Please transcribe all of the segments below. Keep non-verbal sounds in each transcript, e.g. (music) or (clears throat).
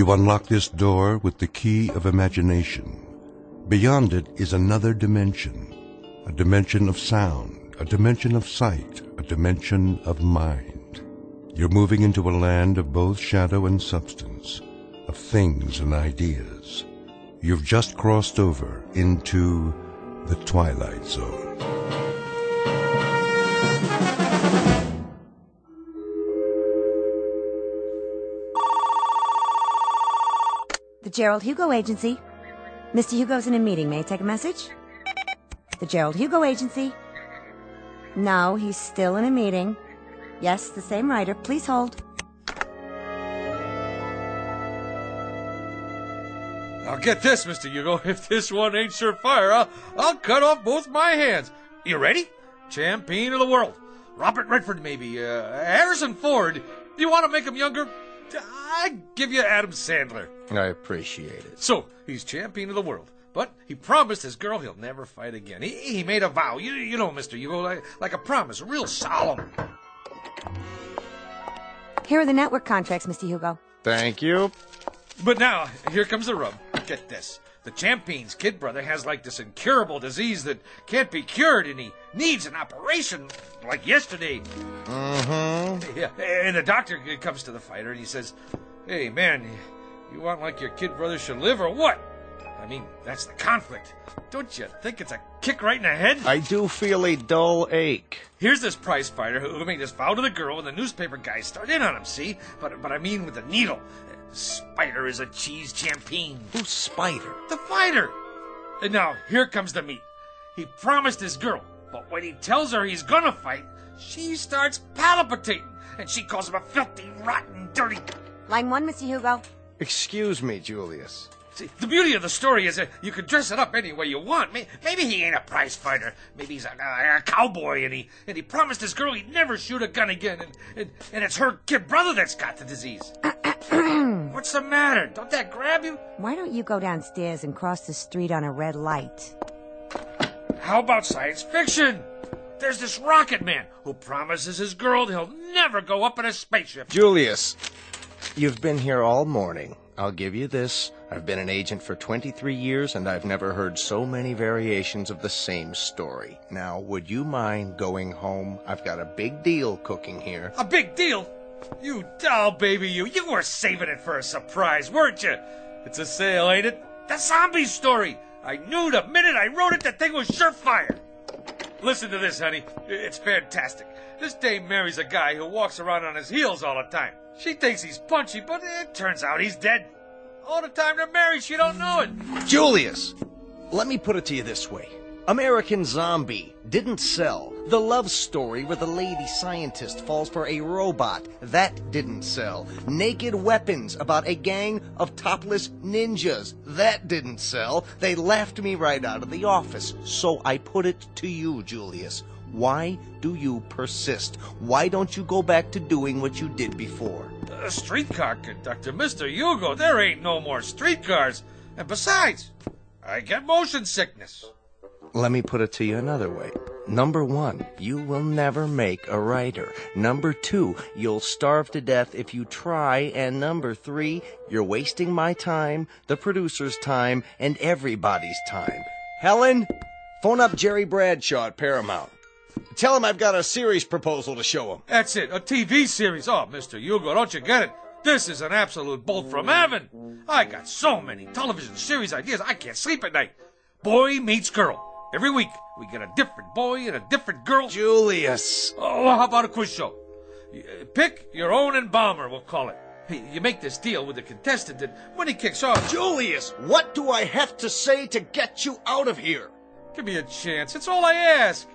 You unlock this door with the key of imagination. Beyond it is another dimension, a dimension of sound, a dimension of sight, a dimension of mind. You're moving into a land of both shadow and substance, of things and ideas. You've just crossed over into the Twilight Zone. The Gerald Hugo Agency. Mr. Hugo's in a meeting. May I take a message? The Gerald Hugo Agency. No, he's still in a meeting. Yes, the same writer. Please hold. Now get this, Mr. Hugo. (laughs) If this one ain't surefire, I'll, I'll cut off both my hands. You ready? Champion of the world. Robert Redford, maybe. Uh, Harrison Ford. You want to make him younger? I give you Adam Sandler. I appreciate it. So he's champion of the world, but he promised his girl he'll never fight again. He, he made a vow. You, you know, Mister Hugo, like, like a promise, real solemn. Here are the network contracts, Mr. Hugo. Thank you. But now here comes the rub. Get this. The champion's kid brother has like this incurable disease that can't be cured, and he needs an operation like yesterday. Mm-hmm. Yeah, and the doctor comes to the fighter and he says, "Hey, man, you want like your kid brother should live or what?" I mean, that's the conflict. Don't you think it's a kick right in the head? I do feel a dull ache. Here's this prize fighter who made this vow to the girl, and the newspaper guys start in on him. See, but but I mean with the needle. Spider is a cheese champion. Who's Spider? The fighter. And now here comes the meat. He promised his girl, but when he tells her he's gonna fight, she starts palpitating, and she calls him a filthy, rotten, dirty. Line one, Mr. Hugo. Excuse me, Julius. See, the beauty of the story is that you can dress it up any way you want. Maybe he ain't a prize fighter. Maybe he's a, a, a cowboy, and he and he promised his girl he'd never shoot a gun again, and, and, and it's her kid brother that's got the disease. Uh, What's the matter? Don't that grab you? Why don't you go downstairs and cross the street on a red light? How about science fiction? There's this rocket man who promises his girl he'll never go up in a spaceship. Julius, you've been here all morning. I'll give you this. I've been an agent for 23 years and I've never heard so many variations of the same story. Now, would you mind going home? I've got a big deal cooking here. A big deal? You doll baby, you. You were saving it for a surprise, weren't you? It's a sale, ain't it? The zombie story. I knew the minute I wrote it, the thing was surefire. Listen to this, honey. It's fantastic. This dame marries a guy who walks around on his heels all the time. She thinks he's punchy, but it turns out he's dead. All the time they're married, she don't know it. Julius, let me put it to you this way. American Zombie didn't sell. The love story where the lady scientist falls for a robot, that didn't sell. Naked Weapons about a gang of topless ninjas, that didn't sell. They laughed me right out of the office. So I put it to you, Julius. Why do you persist? Why don't you go back to doing what you did before? A streetcar conductor, Mr. Hugo, there ain't no more streetcars. And besides, I get motion sickness. Let me put it to you another way. Number one, you will never make a writer. Number two, you'll starve to death if you try. And number three, you're wasting my time, the producer's time, and everybody's time. Helen, phone up Jerry Bradshaw at Paramount. Tell him I've got a series proposal to show him. That's it, a TV series. Oh, Mr. Hugo, don't you get it? This is an absolute bolt from heaven. I got so many television series ideas, I can't sleep at night. Boy meets girl. Every week, we get a different boy and a different girl. Julius. Oh, how about a quiz show? Uh, pick your own embalmer, we'll call it. Hey, You make this deal with the contestant, and when he kicks off, Julius, what do I have to say to get you out of here? give me a chance. It's all I ask.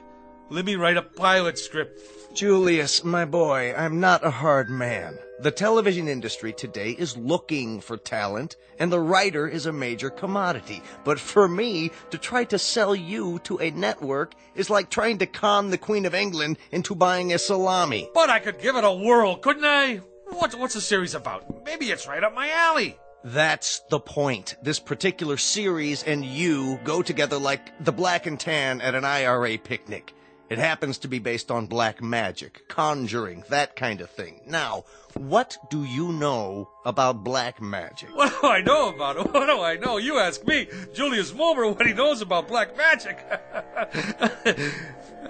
Let me write a pilot script. Julius, my boy, I'm not a hard man. The television industry today is looking for talent, and the writer is a major commodity. But for me, to try to sell you to a network is like trying to con the Queen of England into buying a salami. But I could give it a whirl, couldn't I? What's, what's the series about? Maybe it's right up my alley. That's the point. This particular series and you go together like the black and tan at an IRA picnic. It happens to be based on black magic, conjuring, that kind of thing. Now, what do you know about black magic? What do I know about it? (laughs) What do I know? You ask me, Julius Moomer, what he knows about black magic. (laughs)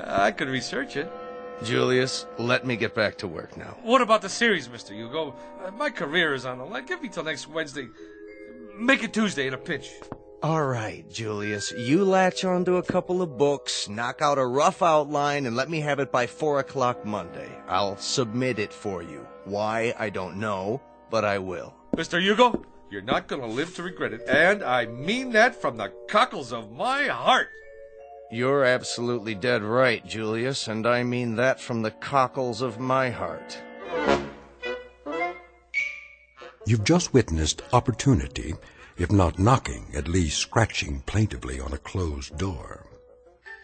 I could research it. Julius, let me get back to work now. What about the series, Mr. Hugo? Uh, my career is on the line. Give me till next Wednesday. Make it Tuesday in a pinch. All right, Julius, you latch onto a couple of books, knock out a rough outline, and let me have it by four o'clock Monday. I'll submit it for you. Why, I don't know, but I will. Mr. Hugo, you're not gonna live to regret it, and I mean that from the cockles of my heart. You're absolutely dead right, Julius, and I mean that from the cockles of my heart. You've just witnessed opportunity, if not knocking, at least scratching plaintively on a closed door.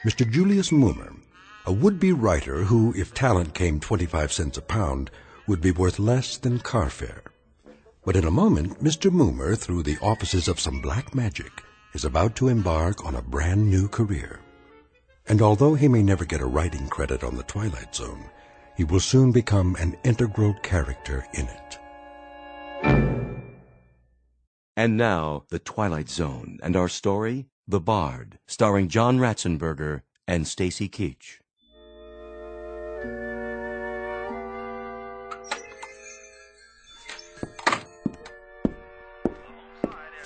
Mr. Julius Moomer, a would-be writer who, if talent came 25 cents a pound, would be worth less than car fare. But in a moment, Mr. Moomer, through the offices of some black magic, is about to embark on a brand new career. And although he may never get a writing credit on The Twilight Zone, he will soon become an integral character in it. And now, The Twilight Zone, and our story, The Bard, starring John Ratzenberger and Stacy Keach.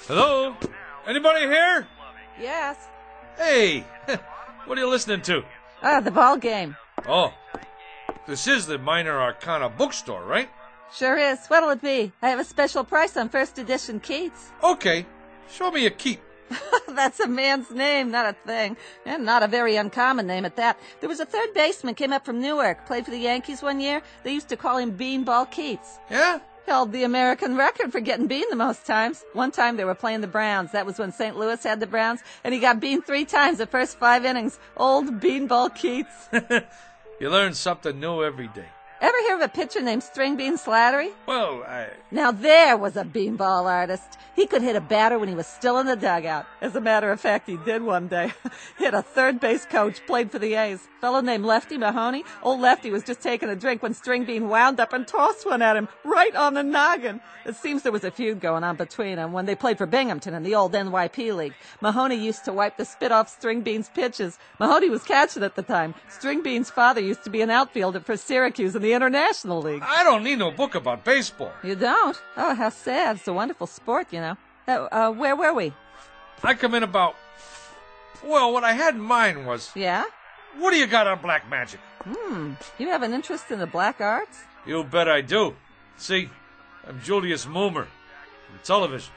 Hello? Anybody here? Yes. Hey, (laughs) what are you listening to? Ah, the ball game. Oh, this is the Minor Arcana bookstore, right? Sure is. What'll it be? I have a special price on first edition Keats. Okay, show me a keep. (laughs) That's a man's name, not a thing. And not a very uncommon name at that. There was a third baseman came up from Newark, played for the Yankees one year. They used to call him Beanball Keats. Yeah? Held the American record for getting bean the most times. One time they were playing the Browns. That was when St. Louis had the Browns, and he got bean three times the first five innings. Old Beanball Keats. (laughs) You learn something new every day. Ever hear of a pitcher named String Bean Slattery? Well, I. Now there was a beanball artist. He could hit a batter when he was still in the dugout. As a matter of fact, he did one day. (laughs) hit a third base coach, played for the A's. Fellow named Lefty Mahoney. Old Lefty was just taking a drink when String Bean wound up and tossed one at him right on the noggin. It seems there was a feud going on between them when they played for Binghamton in the old NYP League. Mahoney used to wipe the spit off String Bean's pitches. Mahoney was catching at the time. String Bean's father used to be an outfielder for Syracuse in the International League. I don't need no book about baseball. You don't? Oh, how sad. It's a wonderful sport, you know. Uh, uh, where were we? I come in about. Well, what I had in mind was. Yeah? What do you got on black magic? Hmm. You have an interest in the black arts? You bet I do. See, I'm Julius Moomer from television.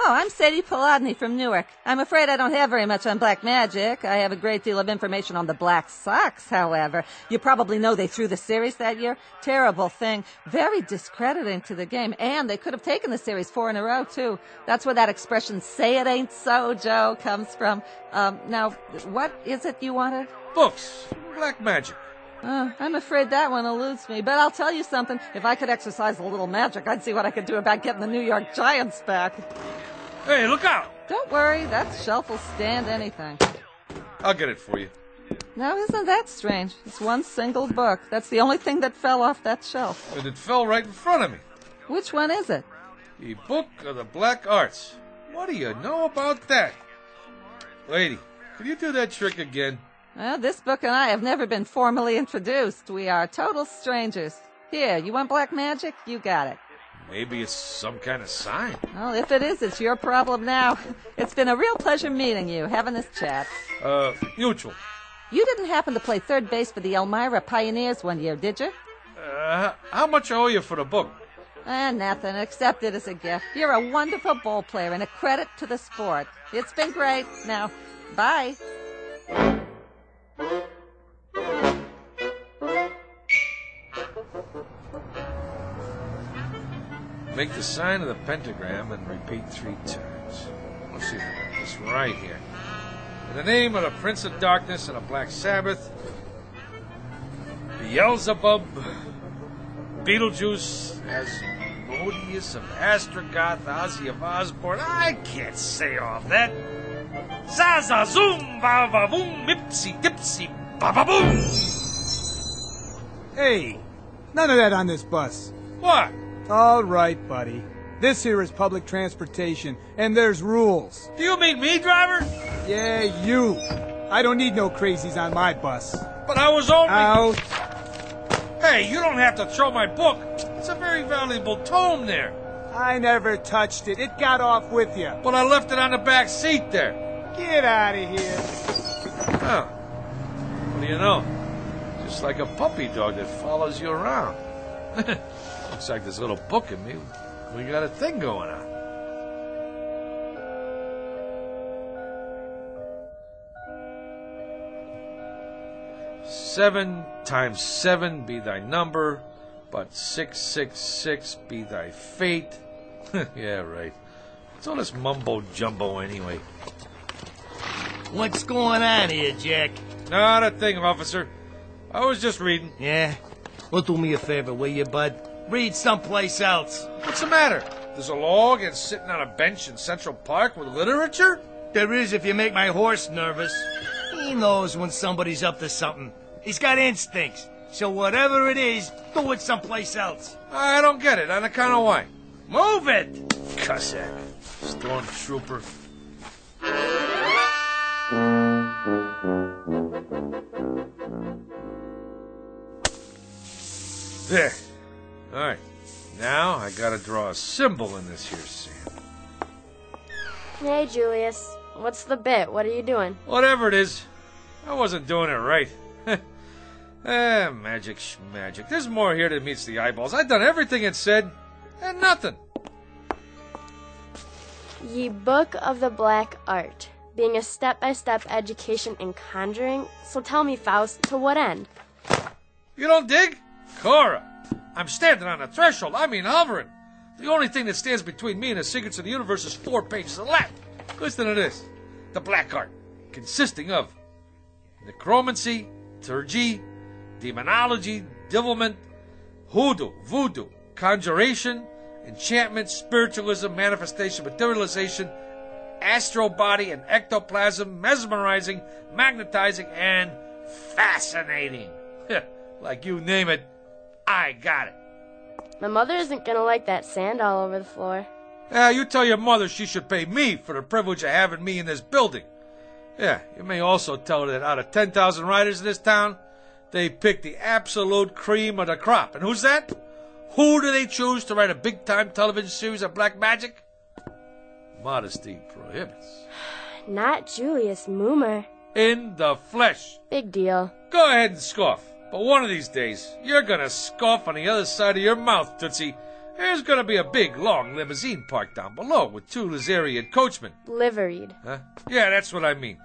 Oh, I'm Sadie Polodny from Newark. I'm afraid I don't have very much on black magic. I have a great deal of information on the Black Sox, however. You probably know they threw the series that year. Terrible thing. Very discrediting to the game. And they could have taken the series four in a row, too. That's where that expression, say it ain't so, Joe, comes from. Um, now, what is it you wanted? Books, black magic. Uh, I'm afraid that one eludes me, but I'll tell you something. If I could exercise a little magic, I'd see what I could do about getting the New York Giants back. Hey, look out! Don't worry, that shelf will stand anything. I'll get it for you. Now, isn't that strange? It's one single book. That's the only thing that fell off that shelf. And it fell right in front of me. Which one is it? The Book of the Black Arts. What do you know about that? Lady, could you do that trick again? Well, this book and I have never been formally introduced. We are total strangers. Here, you want black magic? You got it. Maybe it's some kind of sign. Well, if it is, it's your problem now. (laughs) It's been a real pleasure meeting you, having this chat. Uh, mutual. You didn't happen to play third base for the Elmira Pioneers one year, did you? Uh, how much I owe you for the book? Eh, nothing. Accept it as a gift. You're a wonderful ball player and a credit to the sport. It's been great. Now, bye. Make the sign of the pentagram and repeat three times. Let's see if I got this right here. In the name of the Prince of Darkness and a Black Sabbath, Beelzebub, Beetlejuice, Asmodeus of Astrogoth, Ozzy of Osborne. I can't say all that. Zaza zoom, va boom, mipsy dipsy, Ba ba boom! Hey, none of that on this bus. What? All right, buddy. This here is public transportation, and there's rules. Do you mean me, driver? Yeah, you. I don't need no crazies on my bus. But I was only. Out. Hey, you don't have to throw my book. It's a very valuable tome there. I never touched it. It got off with you. But I left it on the back seat there. Get out of here. Oh. What do you know? Just like a puppy dog that follows you around. (laughs) Looks like this little book in me. We got a thing going on. Seven times seven be thy number, but six six six be thy fate. (laughs) yeah, right. What's all this mumbo jumbo anyway? What's going on here, Jack? Not a thing, officer. I was just reading. Yeah? Well, do me a favor, will you, bud? Read someplace else. What's the matter? There's a law against sitting on a bench in Central Park with literature? There is if you make my horse nervous. He knows when somebody's up to something. He's got instincts. So whatever it is, do it someplace else. I don't get it. On account of why? Move it! Cossack. Stormtrooper. There. All right. Now I gotta draw a symbol in this here sand. Hey, Julius. What's the bit? What are you doing? Whatever it is, I wasn't doing it right. (laughs) eh, magic magic. There's more here than meets the eyeballs. I've done everything it said, and nothing. Ye Book of the Black Art, being a step by step education in conjuring. So tell me, Faust, to what end? You don't dig? Cora, I'm standing on the threshold. I mean hovering. The only thing that stands between me and the secrets of the universe is four pages of Latin. Listen to this. The Black Art, consisting of necromancy, theurgy, demonology, devilment, hoodoo, voodoo, conjuration, enchantment, spiritualism, manifestation, materialization, astral body and ectoplasm, mesmerizing, magnetizing, and fascinating. (laughs) like you name it, I got it. My mother isn't gonna like that sand all over the floor. Yeah, you tell your mother she should pay me for the privilege of having me in this building. Yeah, you may also tell her that out of 10,000 writers in this town, they pick the absolute cream of the crop. And who's that? Who do they choose to write a big time television series of black magic? Modesty prohibits. (sighs) Not Julius Moomer. In the flesh. Big deal. Go ahead and scoff. But one of these days, you're gonna scoff on the other side of your mouth, Tootsie. There's gonna be a big, long limousine parked down below with two Lazarian coachmen. Liveried. Huh? Yeah, that's what I mean.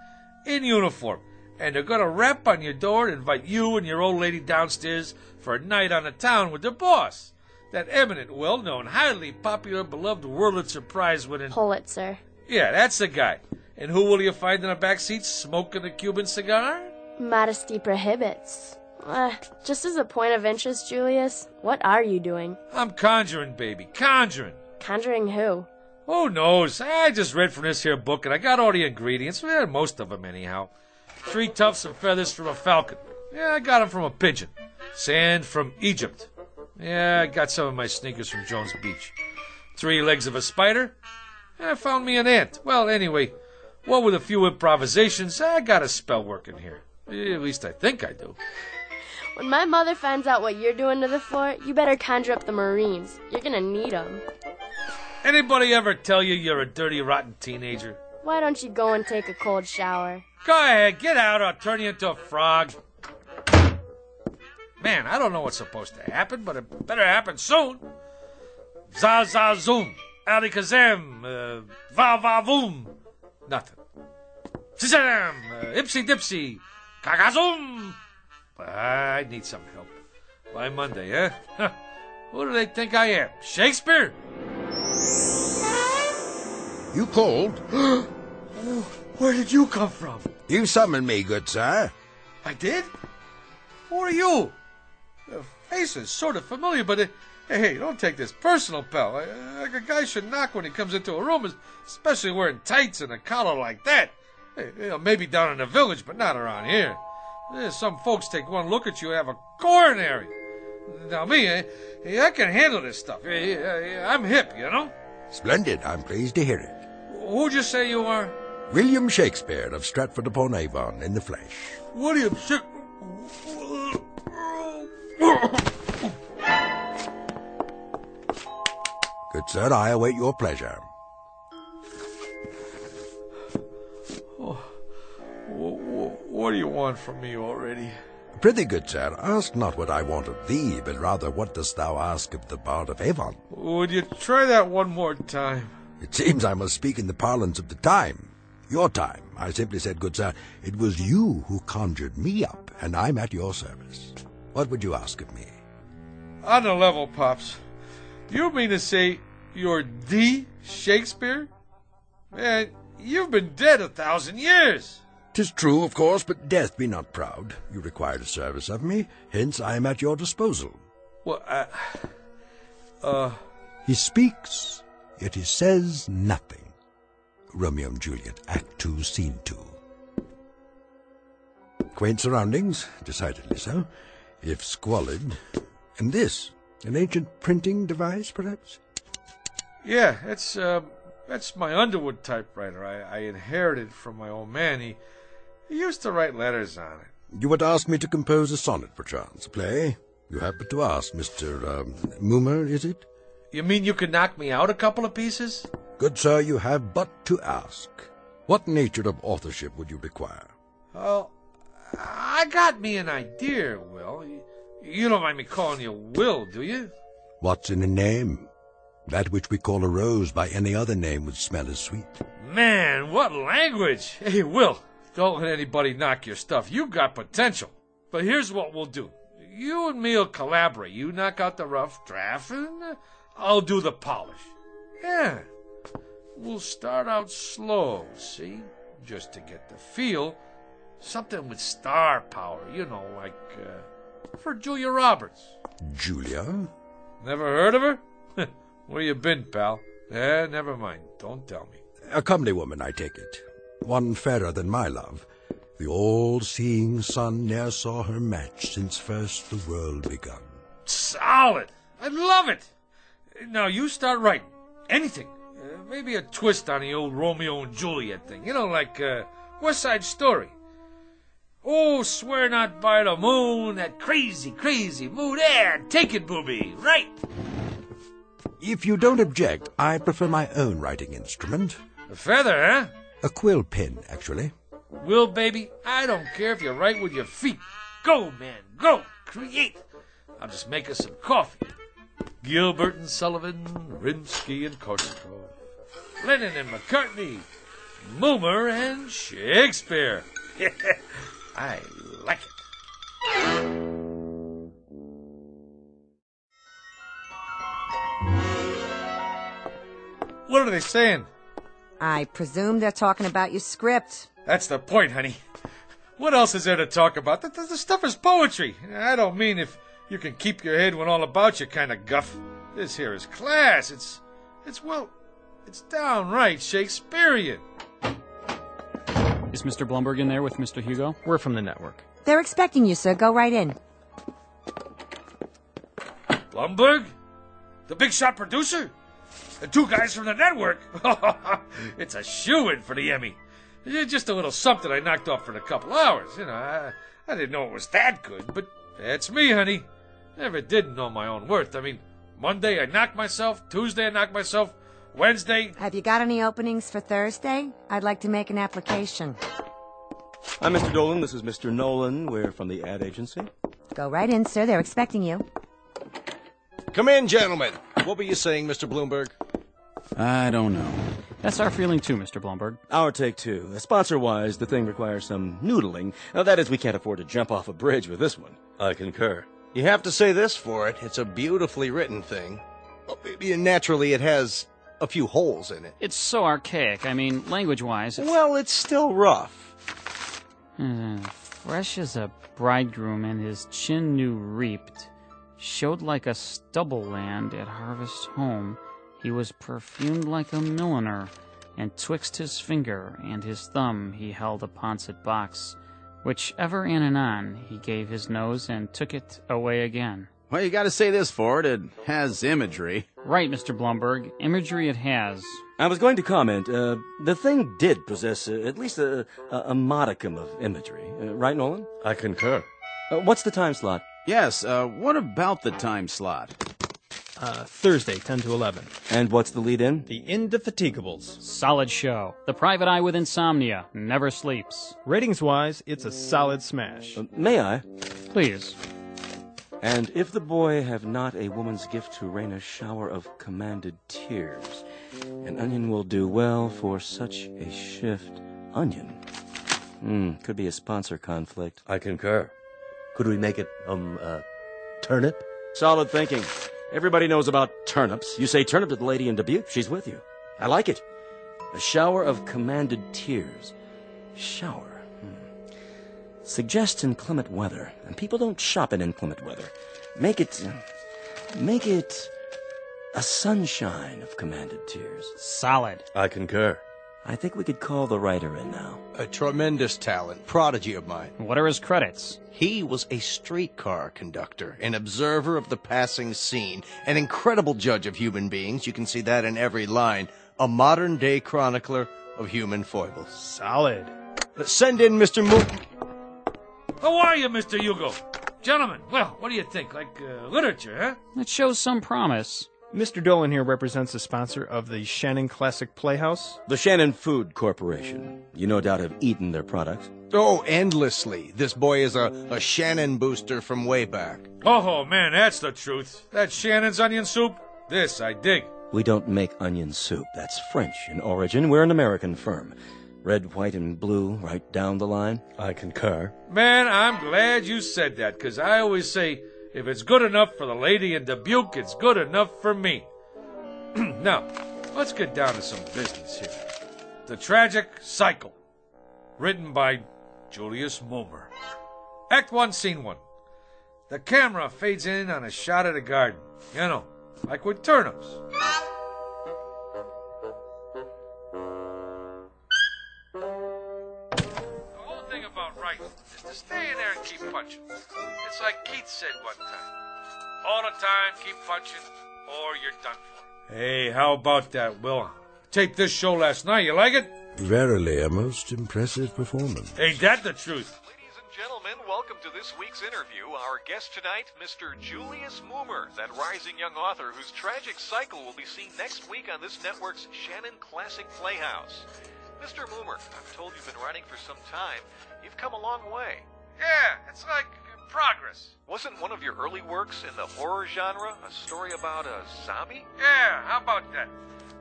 In uniform. And they're gonna rap on your door and invite you and your old lady downstairs for a night on the town with their boss. That eminent, well known, highly popular, beloved Wurlitzer Prize winning. Pulitzer. Yeah, that's the guy. And who will you find in the back seat smoking a Cuban cigar? Modesty prohibits. Uh, just as a point of interest, Julius, what are you doing? I'm conjuring, baby. Conjuring. Conjuring who? Who knows? I just read from this here book and I got all the ingredients. Well, most of them, anyhow. Three tufts of feathers from a falcon. Yeah, I got them from a pigeon. Sand from Egypt. Yeah, I got some of my sneakers from Jones Beach. Three legs of a spider. I found me an ant. Well, anyway, what with a few improvisations, I got a spell working here. At least I think I do. When my mother finds out what you're doing to the floor, you better conjure up the Marines. You're gonna need 'em. Anybody ever tell you you're a dirty, rotten teenager? Why don't you go and take a cold shower? Go ahead, get out, or I'll turn you into a frog. Man, I don't know what's supposed to happen, but it better happen soon. Za za zoom, alikazam, uh, va va voom. Nothing. Shazam, uh, ipsy dipsy, kakazoom. I need some help. By Monday, eh? Who do they think I am? Shakespeare? You called? (gasps) Where did you come from? You summoned me, good sir. I did? Who are you? The face is sort of familiar, but it, hey, don't take this personal, pal. Like a guy should knock when he comes into a room, especially wearing tights and a collar like that. Hey, you know, maybe down in the village, but not around here. Eh, Some folks take one look at you have a coronary. Now me, eh, eh, I can handle this stuff. I'm hip, you know. Splendid. I'm pleased to hear it. Who'd you say you are? William Shakespeare of Stratford upon Avon in the flesh. William Shak... Good sir, I await your pleasure. What do you want from me already? Prithee, good sir, ask not what I want of thee, but rather what dost thou ask of the Bard of Avon? Would you try that one more time? It seems I must speak in the parlance of the time. Your time. I simply said, good sir, it was you who conjured me up, and I'm at your service. What would you ask of me? On the level, Pops. You mean to say you're the Shakespeare? Man, you've been dead a thousand years. Tis true, of course, but death be not proud. You required a service of me, hence I am at your disposal. Well, uh, uh, He speaks, yet he says nothing. Romeo and Juliet, Act Two, Scene Two. Quaint surroundings, decidedly so, if squalid. And this, an ancient printing device, perhaps? yeah, it's, uh, that's my Underwood typewriter. I, I inherited from my old man. He, he used to write letters on it. You would ask me to compose a sonnet, perchance, a play? You have but to ask, Mr. Um, Moomer, is it? You mean you could knock me out a couple of pieces? Good sir, you have but to ask. What nature of authorship would you require? Oh, I got me an idea, Will. You, you don't mind me calling you Will, do you? What's in a name? That which we call a rose by any other name would smell as sweet. Man, what language! Hey, Will, don't let anybody knock your stuff. You've got potential. But here's what we'll do. You and me'll collaborate. You knock out the rough draft, and I'll do the polish. Yeah. We'll start out slow, see? Just to get the feel. Something with star power, you know, like, uh, for Julia Roberts. Julia? Never heard of her? (laughs) Where you been, pal? Eh, never mind. Don't tell me. A comely woman, I take it. One fairer than my love. The all-seeing sun ne'er saw her match since first the world begun. Solid. I love it. Now you start writing. Anything. Uh, maybe a twist on the old Romeo and Juliet thing. You know, like uh, West Side Story. Oh, swear not by the moon, that crazy, crazy moon. There, take it, booby. Right. If you don't object, I prefer my own writing instrument. A feather, huh? A quill pen, actually. Will, baby, I don't care if you write with your feet. Go, man, go. Create. I'll just make us some coffee. Gilbert and Sullivan, Rimsky and Korsakov, Lennon and McCartney, Moomer and Shakespeare. (laughs) I like it. What are they saying? I presume they're talking about your script. That's the point, honey. What else is there to talk about? The, the, the stuff is poetry. I don't mean if you can keep your head when all about you kind of guff. This here is class. It's, it's well, it's downright Shakespearean. Is Mr. Blumberg in there with Mr. Hugo? We're from the network. They're expecting you, sir. Go right in. Blumberg? The big shot producer? The two guys from the network? (laughs) it's a shoe in for the Emmy. Just a little something I knocked off for a couple hours. You know, I, I didn't know it was that good, but that's me, honey. Never did know my own worth. I mean, Monday I knocked myself, Tuesday I knocked myself, Wednesday. Have you got any openings for Thursday? I'd like to make an application. I'm Mr. Dolan. This is Mr. Nolan. We're from the ad agency. Go right in, sir. They're expecting you. Come in, gentlemen. What were you saying, Mr. Blumberg? I don't know. That's our feeling too, Mr. Blumberg. Our take two. Sponsor wise, the thing requires some noodling. Now, that is, we can't afford to jump off a bridge with this one. I concur. You have to say this for it. It's a beautifully written thing. Well, maybe- Naturally, it has a few holes in it. It's so archaic. I mean, language-wise, Well, it's still rough. Hmm, fresh as a bridegroom and his chin new reaped. Showed like a stubble land at harvest home. He was perfumed like a milliner, and twixt his finger and his thumb he held a pouncet box. which ever in and on he gave his nose and took it away again. Well, you gotta say this for it. It has imagery. Right, Mr. Blumberg. Imagery it has. I was going to comment. Uh, the thing did possess uh, at least a, a, a modicum of imagery. Uh, right, Nolan? I concur. Uh, what's the time slot? Yes, uh, what about the time slot? Uh, Thursday, 10 to 11. And what's the lead in? The Indefatigables. Solid show. The Private Eye with Insomnia never sleeps. Ratings wise, it's a solid smash. Uh, may I? Please. And if the boy have not a woman's gift to rain a shower of commanded tears, an onion will do well for such a shift. Onion? Hmm, could be a sponsor conflict. I concur. Could we make it, um, uh, turnip? Solid thinking. Everybody knows about turnips. You say turnip to the lady in Dubuque, she's with you. I like it. A shower of commanded tears. Shower. Hmm. Suggest inclement weather, and people don't shop in inclement weather. Make it. uh, Make it. a sunshine of commanded tears. Solid. I concur. I think we could call the writer in now. A tremendous talent, prodigy of mine. What are his credits? He was a streetcar conductor, an observer of the passing scene, an incredible judge of human beings. You can see that in every line. A modern day chronicler of human foibles. Solid. Send in Mr. Moon. How are you, Mr. Hugo? Gentlemen, well, what do you think? Like uh, literature, huh? It shows some promise. Mr. Dolan here represents the sponsor of the Shannon Classic Playhouse. The Shannon Food Corporation. You no doubt have eaten their products. Oh, endlessly. This boy is a, a Shannon booster from way back. Oh, man, that's the truth. That Shannon's onion soup? This I dig. We don't make onion soup. That's French in origin. We're an American firm. Red, white, and blue right down the line. I concur. Man, I'm glad you said that, 'cause I always say, if it's good enough for the lady in Dubuque, it's good enough for me. (clears throat) now, let's get down to some business here. The Tragic Cycle, written by Julius Moomer. Act 1, Scene 1. The camera fades in on a shot of the garden. You know, like with turnips. Writing stay in there and keep punching. It's like Keith said one time. All the time, keep punching, or you're done for. Hey, how about that, Will? Taped this show last night. You like it? Verily, a most impressive performance. Ain't that the truth? Ladies and gentlemen, welcome to this week's interview. Our guest tonight, Mr. Julius Moomer, that rising young author whose tragic cycle will be seen next week on this network's Shannon Classic Playhouse. Mr. Moomer, I'm told you've been writing for some time. You've come a long way. Yeah, it's like progress. Wasn't one of your early works in the horror genre a story about a zombie? Yeah, how about that?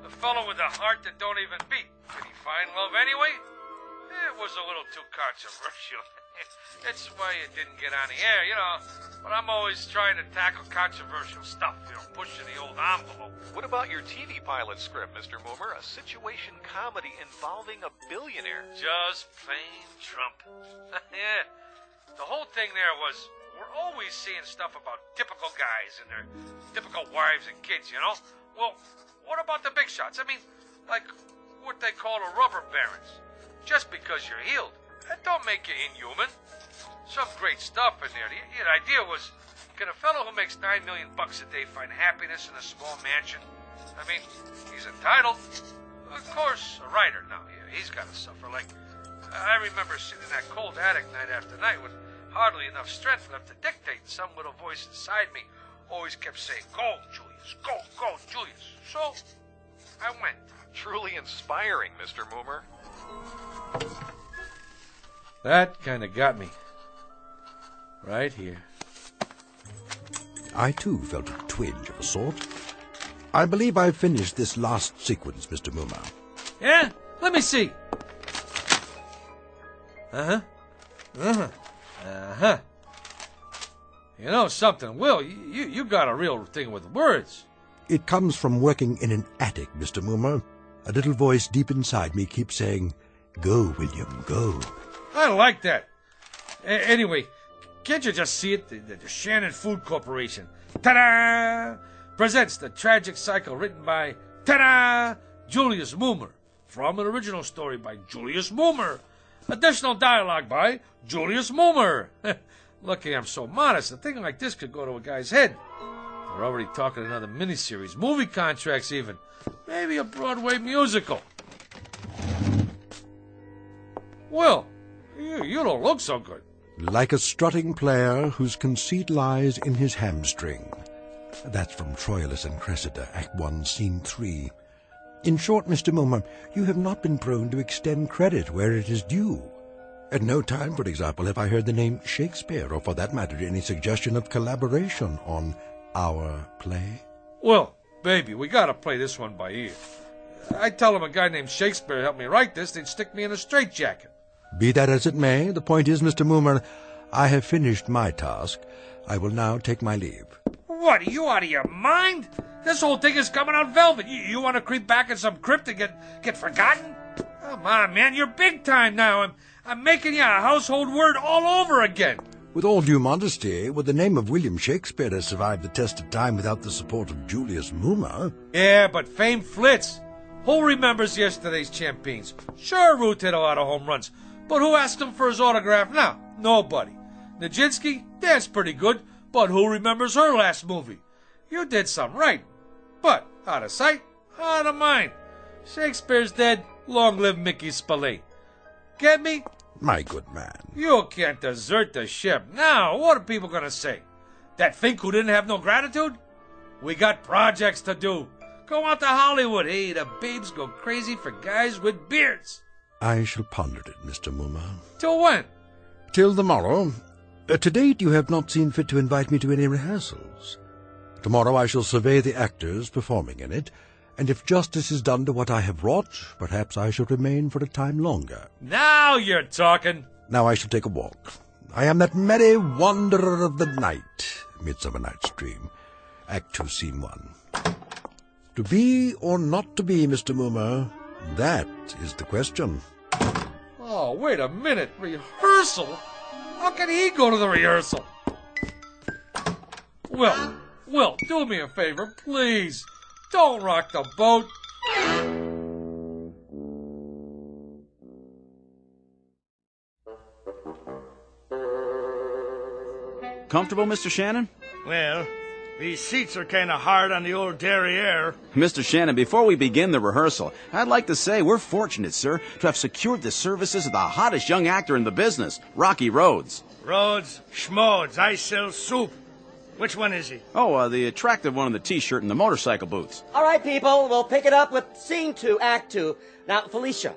The fellow with a heart that don't even beat. Did he find love anyway? It was a little too controversial. (laughs) That's why it didn't get on the air, you know. But I'm always trying to tackle controversial stuff, you know, pushing the old envelope. What about your TV pilot script, Mr. Moomer? A situation comedy involving a billionaire. Just plain Trump. (laughs) yeah. The whole thing there was we're always seeing stuff about typical guys and their typical wives and kids, you know? Well, what about the big shots? I mean, like what they call the rubber barons. Just because you're heeled, that don't make you inhuman. Some great stuff in there. The, the idea was, can a fellow who makes nine million bucks a day find happiness in a small mansion? I mean, he's entitled. Of course, a writer now, yeah, he's got to suffer. Like, I remember sitting in that cold attic night after night with hardly enough strength left to dictate. Some little voice inside me always kept saying, "Go, Julius, go, go, Julius." So, I went. Truly inspiring, Mr. Moomer. That kind of got me. Right here. I too felt a twinge of a sort. I believe I've finished this last sequence, Mr. Moomer. Yeah? Let me see. Uh huh. Uh huh. Uh huh. You know something, Will? You, you, you got a real thing with words. It comes from working in an attic, Mr. Moomer. A little voice deep inside me keeps saying, Go, William, go. I like that. A- anyway, can't you just see it? The, the, the Shannon Food Corporation. Ta-da! Presents the tragic cycle written by ta-da! Julius Moomer. From an original story by Julius Moomer. Additional dialogue by Julius Moomer. (laughs) Lucky I'm so modest. A thing like this could go to a guy's head. They're already talking another miniseries, movie contracts even. Maybe a Broadway musical. Will, you, don't look so good. Like a strutting player whose conceit lies in his hamstring. That's from Troilus and Cressida, Act 1, Scene 3. In short, Mr. Moomer, you have not been prone to extend credit where it is due. At no time, for example, have I heard the name Shakespeare, or for that matter, any suggestion of collaboration on our play. Well, baby, we gotta play this one by ear. I tell him a guy named Shakespeare helped me write this, they'd stick me in a straitjacket. Be that as it may, the point is, Mr. Moomer, I have finished my task. I will now take my leave. What, are you out of your mind? This whole thing is coming out velvet. You, you want to creep back in some crypt and get, get forgotten? Come on, man, you're big time now. I'm, I'm making you a household word all over again. With all due modesty, would the name of William Shakespeare have survived the test of time without the support of Julius Moomer? Yeah, but fame flits. Who remembers yesterday's champions? Sure, Ruth hit a lot of home runs, but who asked him for his autograph now? Nobody. Nijinsky, that's pretty good, but who remembers her last movie? You did some right, but out of sight, out of mind. Shakespeare's dead. Long live Mickey Spillane. Get me? My good man. You can't desert the ship. Now, what are people going to say? That Fink who didn't have no gratitude? We got projects to do. Go out to Hollywood. Hey, the babes go crazy for guys with beards. I shall ponder it, Mr. Moomer. Till when? Till tomorrow. Uh, to date, you have not seen fit to invite me to any rehearsals. Tomorrow I shall survey the actors performing in it, and if justice is done to what I have wrought, perhaps I shall remain for a time longer. Now you're talking. Now I shall take a walk. I am that merry wanderer of the night, Midsummer Night's Dream. Act Two, Scene One. To be or not to be, Mr. Moomer, that is the question. Oh, wait a minute. Rehearsal? How can he go to the rehearsal? Will, Will, do me a favor, please. Don't rock the boat. Comfortable, Mr. Shannon? Well, these seats are kind of hard on the old derriere. Mr. Shannon, before we begin the rehearsal, I'd like to say we're fortunate, sir, to have secured the services of the hottest young actor in the business, Rocky Rhodes. Rhodes, Schmodes, I sell soup. Which one is he? Oh, uh, the attractive one in the t-shirt and the motorcycle boots. All right, people, we'll pick it up with scene two, act two. Now, Felicia,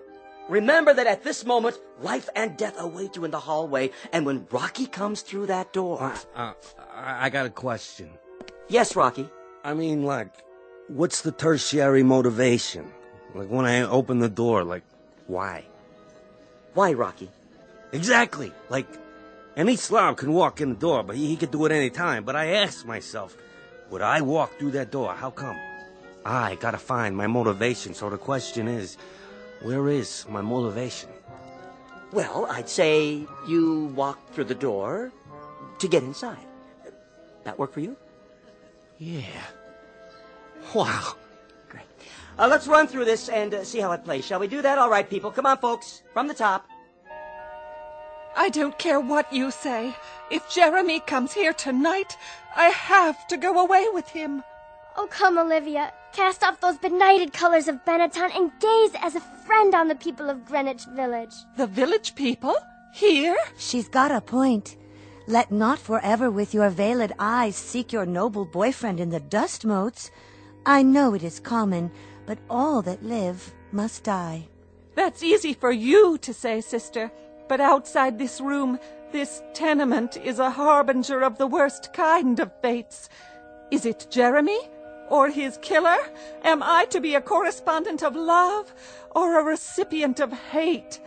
remember that at this moment, life and death await you in the hallway, and when Rocky comes through that door. Uh, I got a question. Yes, Rocky. I mean, like, what's the tertiary motivation? Like, when I open the door, like, why? Why, Rocky? Exactly. Like, any slob can walk in the door, but he, he could do it any time. But I ask myself, would I walk through that door? How come? I gotta find my motivation. So the question is, where is my motivation? Well, I'd say you walk through the door to get inside. That work for you? Yeah. Wow. Great. Uh, let's run through this and uh, see how it plays. Shall we do that? All right, people. Come on, folks. From the top. I don't care what you say. If Jeremy comes here tonight, I have to go away with him. Oh, come, Olivia. Cast off those benighted colors of Benetton and gaze as a friend on the people of Greenwich Village. The village people? Here? She's got a point. Let not forever with your veiled eyes seek your noble boyfriend in the dust motes. I know it is common, but all that live must die. That's easy for you to say, sister. But outside this room, this tenement is a harbinger of the worst kind of fates. Is it Jeremy? Or his killer? Am I to be a correspondent of love? Or a recipient of hate?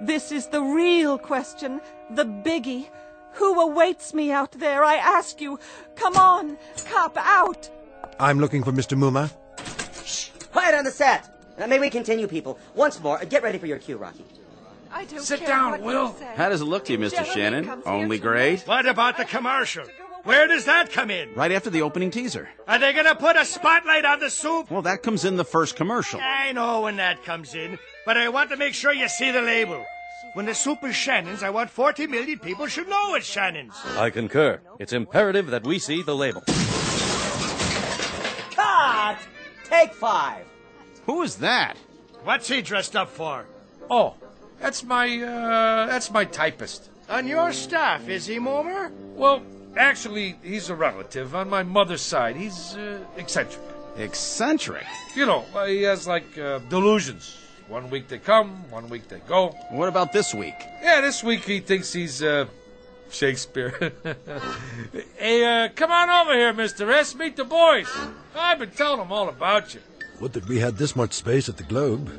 This is the real question, the biggie. Who awaits me out there, I ask you? Come on, cop out! I'm looking for Mr. Moomer. Shh! Quiet on the set! Uh, may we continue, people? Once more, uh, get ready for your cue, Rocky. I don't Sit care down, what Will. you say. How does it look to you, Mr. Jeremy Shannon? comes here Only great? What about the commercial? Where does that come in? Right after the opening teaser. Are they gonna put a spotlight on the soup? Well, that comes in the first commercial. I know when that comes in, but I want to make sure you see the label. When the soup is Shannon's, I want 40 million people should know it's Shannon's. I concur. It's imperative that we see the label. Cut! Take five. Who is that? What's he dressed up for? Oh, that's my, uh, that's my typist. On your staff, is he, Moomer? Well, actually, he's a relative on my mother's side. He's uh, eccentric. Eccentric? You know, uh, he has like uh, delusions. One week they come, one week they go. What about this week? Yeah, this week he thinks he's uh, Shakespeare. (laughs) hey, uh, come on over here, Mr. S. Meet the boys. I've been telling them all about you. Would that we had this much space at the Globe.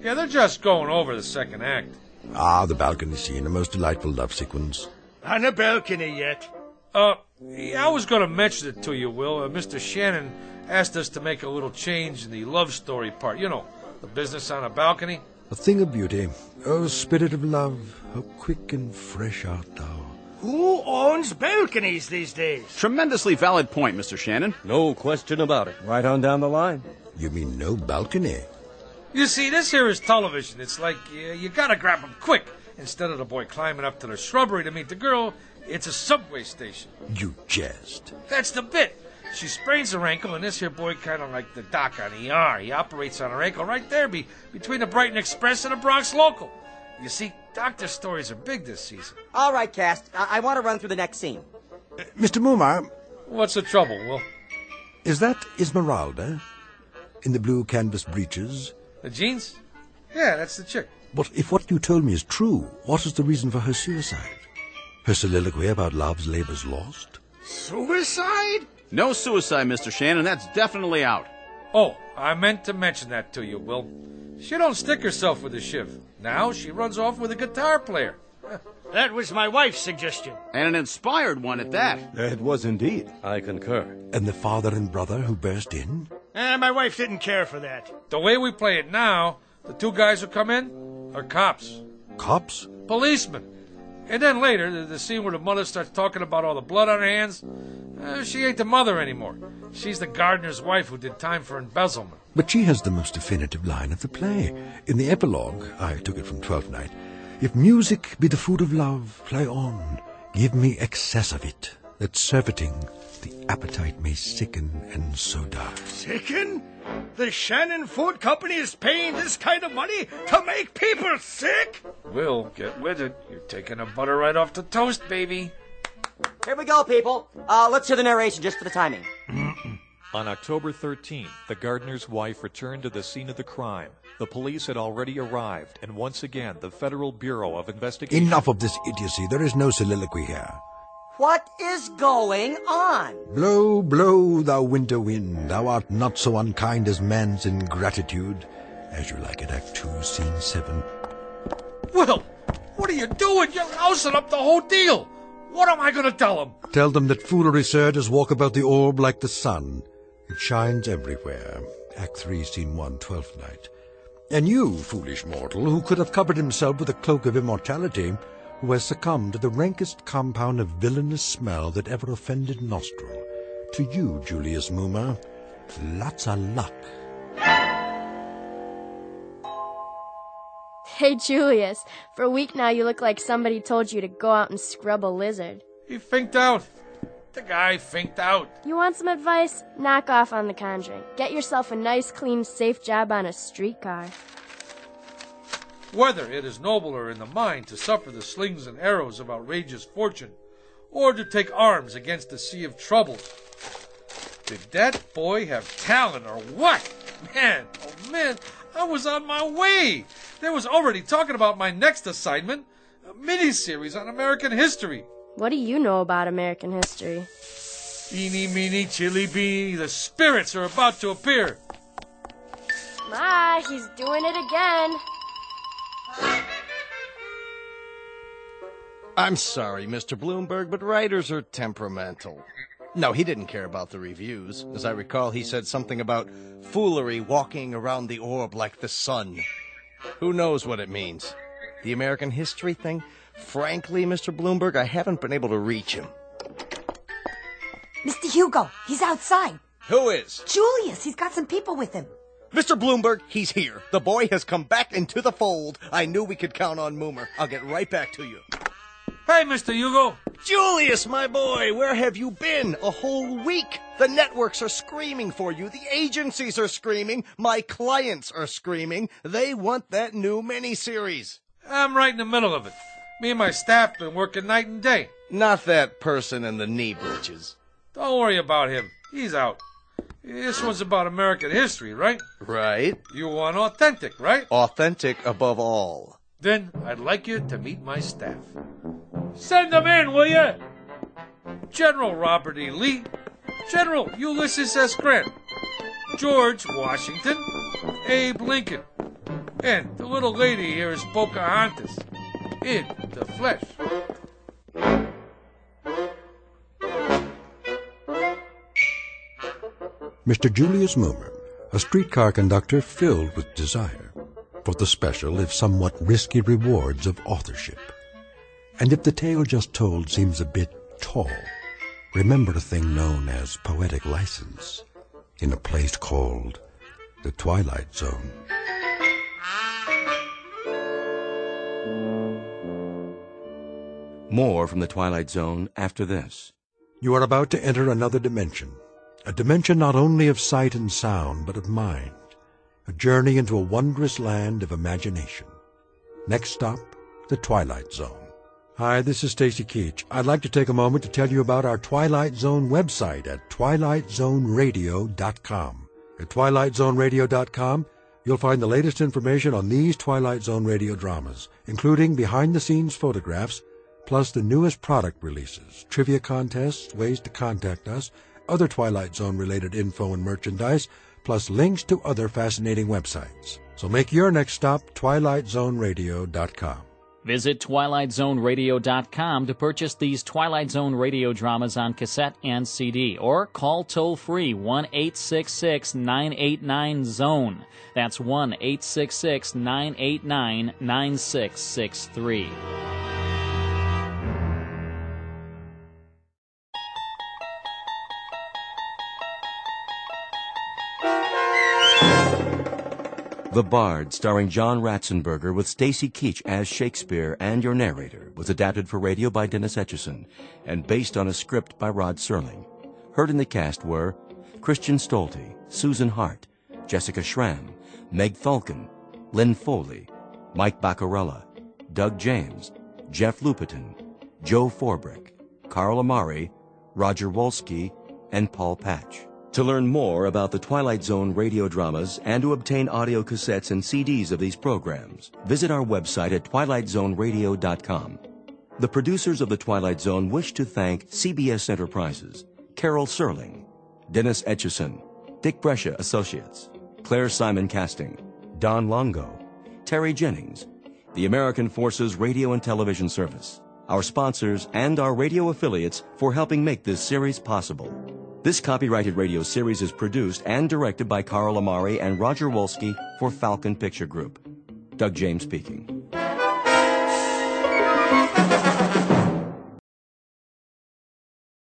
Yeah, they're just going over the second act. Ah, the balcony scene, a most delightful love sequence. On the balcony yet? Uh, yeah, I was going to mention it to you, Will. Uh, Mr. Shannon asked us to make a little change in the love story part. You know, the business on a balcony. A thing of beauty. Oh, spirit of love, how quick and fresh art thou. Who owns balconies these days? Tremendously valid point, Mr. Shannon. No question about it. Right on down the line. You mean no balcony? You see, this here is television. It's like uh, you gotta grab 'em quick. Instead of the boy climbing up to the shrubbery to meet the girl, it's a subway station. You jest. That's the bit. She sprains her ankle, and this here boy kind of like the doc on ER. He operates on her ankle right there be, between the Brighton Express and the Bronx Local. You see, doctor stories are big this season. All right, cast. I, I want to run through the next scene. Mr. Moomer, What's the trouble, Will? is that Esmeralda? In the blue canvas breeches? The jeans? Yeah, that's the chick. But if what you told me is true, what is the reason for her suicide? Her soliloquy about love's labor's lost? Suicide? No suicide, Mr. Shannon. That's definitely out. Oh, I meant to mention that to you, Will. She don't stick herself with a shiv. Now she runs off with a guitar player. (laughs) That was my wife's suggestion. And an inspired one at that. It was indeed. I concur. And the father and brother who burst in? Eh, my wife didn't care for that. The way we play it now, the two guys who come in are cops. Cops? Policemen. And then later, the, the scene where the mother starts talking about all the blood on her hands, uh, she ain't the mother anymore. She's the gardener's wife who did time for embezzlement. But she has the most definitive line of the play. In the epilogue, I took it from Twelfth Night, if music be the food of love, play on, give me excess of it, that surfeiting the appetite may sicken and so die. Sicken? The Shannon Food Company is paying this kind of money to make people sick? Will, get with it. You're taking the butter right off the toast, baby. Here we go, people. Uh, let's hear the narration just for the timing. (clears throat) On October 13th, the gardener's wife returned to the scene of the crime. The police had already arrived, and once again, the Federal Bureau of Investigation. Enough of this idiocy. There is no soliloquy here. What is going on? Blow, blow, thou winter wind. Thou art not so unkind as man's ingratitude. As you like it, Act 2, Scene 7. Will, what are you doing? You're housing up the whole deal. What am I going to tell them? Tell them that foolery, sir, does walk about the orb like the sun. It shines everywhere. Act 3, Scene 1, Twelfth Night. And you, foolish mortal, who could have covered himself with a cloak of immortality, who has succumbed to the rankest compound of villainous smell that ever offended nostril. To you, Julius Moomer, lots of luck. Hey, Julius, for a week now you look like somebody told you to go out and scrub a lizard. He finked out. The guy finked out. You want some advice? Knock off on the conjuring. Get yourself a nice, clean, safe job on a streetcar. Whether it is nobler in the mind to suffer the slings and arrows of outrageous fortune, or to take arms against a sea of troubles. Did that boy have talent or what? Man, oh man, I was on my way. They was already talking about my next assignment, a mini-series on American history. What do you know about American history? Eeny, meeny, chili beanie, the spirits are about to appear. My, he's doing it again. I'm sorry, Mr. Blumberg, but writers are temperamental. No, he didn't care about the reviews. As I recall, he said something about foolery walking around the orb like the sun. Who knows what it means? The American history thing? Frankly, Mr. Blumberg, I haven't been able to reach him. Mr. Hugo, he's outside. Who is? Julius, he's got some people with him. Mr. Blumberg, he's here. The boy has come back into the fold. I knew we could count on Moomer. I'll get right back to you. Hey, Mr. Hugo. Julius, my boy, where have you been? A whole week. The networks are screaming for you. The agencies are screaming. My clients are screaming. They want that new miniseries. I'm right in the middle of it. Me and my staff been working night and day. Not that person in the knee breeches. Don't worry about him. He's out. This one's about American history, right? Right. You want authentic, right? Authentic above all. Then I'd like you to meet my staff. Send them in, will you? General Robert E. Lee, General Ulysses S. Grant, George Washington, Abe Lincoln, and the little lady here is Pocahontas in the flesh. Mr. Julius Moomer, a streetcar conductor filled with desire for the special, if somewhat risky, rewards of authorship. And if the tale just told seems a bit tall, remember a thing known as poetic license in a place called the Twilight Zone. More from the Twilight Zone after this. You are about to enter another dimension, a dimension not only of sight and sound, but of mind, a journey into a wondrous land of imagination. Next stop, the Twilight Zone. Hi, this is Stacy Keach. I'd like to take a moment to tell you about our Twilight Zone website at twilightzoneradio.com. At twilightzoneradio.com, you'll find the latest information on these Twilight Zone radio dramas, including behind-the-scenes photographs, plus the newest product releases, trivia contests, ways to contact us, other Twilight Zone-related info and merchandise, plus links to other fascinating websites. So make your next stop twilightzoneradio.com. Visit TwilightZoneRadio.com to purchase these Twilight Zone radio dramas on cassette and CD, or call toll free 1 866 989 Zone. That's 1 The Bard, starring John Ratzenberger with Stacy Keach as Shakespeare and your narrator, was adapted for radio by Dennis Etchison and based on a script by Rod Serling. Heard in the cast were Christian Stolte, Susan Hart, Jessica Schramm, Meg Falcon, Lynn Foley, Mike Baccarella, Doug James, Jeff Lupetin, Joe Forbrich, Carl Amari, Roger Wolski, and Paul Patch. To learn more about the Twilight Zone radio dramas and to obtain audio cassettes and CDs of these programs, visit our website at twilightzoneradio.com. The producers of The Twilight Zone wish to thank CBS Enterprises, Carol Serling, Dennis Etchison, Dick Brescia Associates, Claire Simon Casting, Don Longo, Terry Jennings, the American Forces Radio and Television Service, our sponsors, and our radio affiliates for helping make this series possible. This copyrighted radio series is produced and directed by Carl Amari and Roger Wolski for Falcon Picture Group. Doug James speaking.